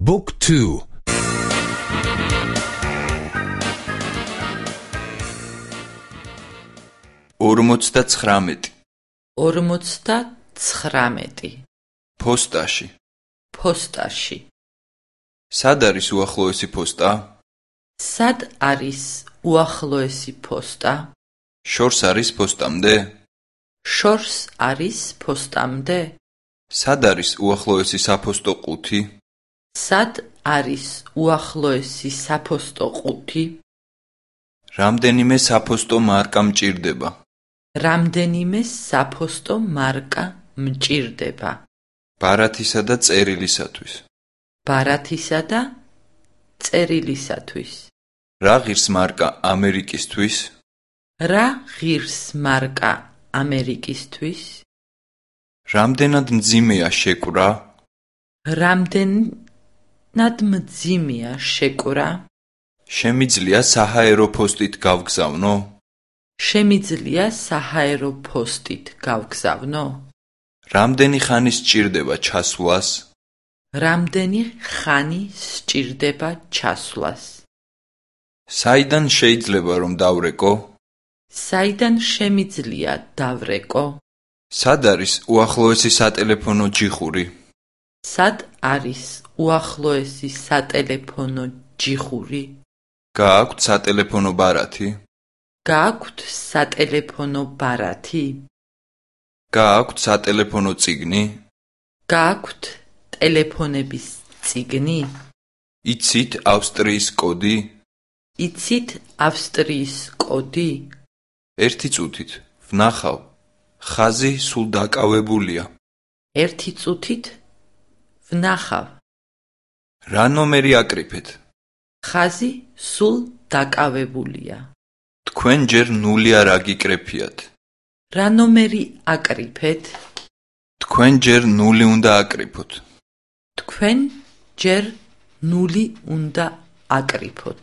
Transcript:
Book 2 59 59 ფოსტაში ფოსტაში სად არის უახლოესი ფოსტა? სად არის უახლოესი ფოსტა? შორს არის ფოსტამდე? შორს არის ფოსტამდე? სად არის უახლოესი საფოსტო ყუთი? სად არის უახლოესი საფოსტო ყუთი? რამდენიმე საფოსტო მარკა მჭირდება? რამდენიმე საფოსტო მარკა მჭირდება? ბარათისა და წერილისათვის. ბარათისა და წერილისათვის. რა ღირს მარკა ამერიკისთვის? რა ღირს მარკა ამერიკისთვის? რამდენად მძიმეა შეკვრა? რამდენად მძიმეა შეკვრა? შემიძლია საჰაერო ფოსტით გავგზავნო? შემიძლია საჰაერო ფოსტით გავგზავნო? რამდენი ხანი სჭირდება ჩასვლას? რამდენი ხანი სჭირდება ჩასვლას? საიდან შეიძლება რომ დავრეკო? საიდან შემიძლია დავრეკო? სად არის უახლოესი სატელეფონო ჯიხური? სად არის უახლოესი სატელეფონო ჯიხური? გააქვთ სატელეფონო ბარათი? გააქვთ სატელეფონო ბარათი? გააქვთ სატელეფონო წიგნი? გააქვთ ტელეფონების წიგნი? იცით ავსტრიის კოდი? იცით ავსტრიის კოდი? ერთი წუთით ვნახავ. ხაზი სულ დაკავებულია. ერთი წუთით ვნახავ. რა ნომერი აკრიფეთ? ხაზი სულ დაკავებულია. თქვენ ჯერ ნული არ აგიკრეფიათ. რა ნომერი აკრიფეთ? თქვენ ჯერ ნული უნდა აკრიფოთ. თქვენ ჯერ ნული უნდა აკრიფოთ.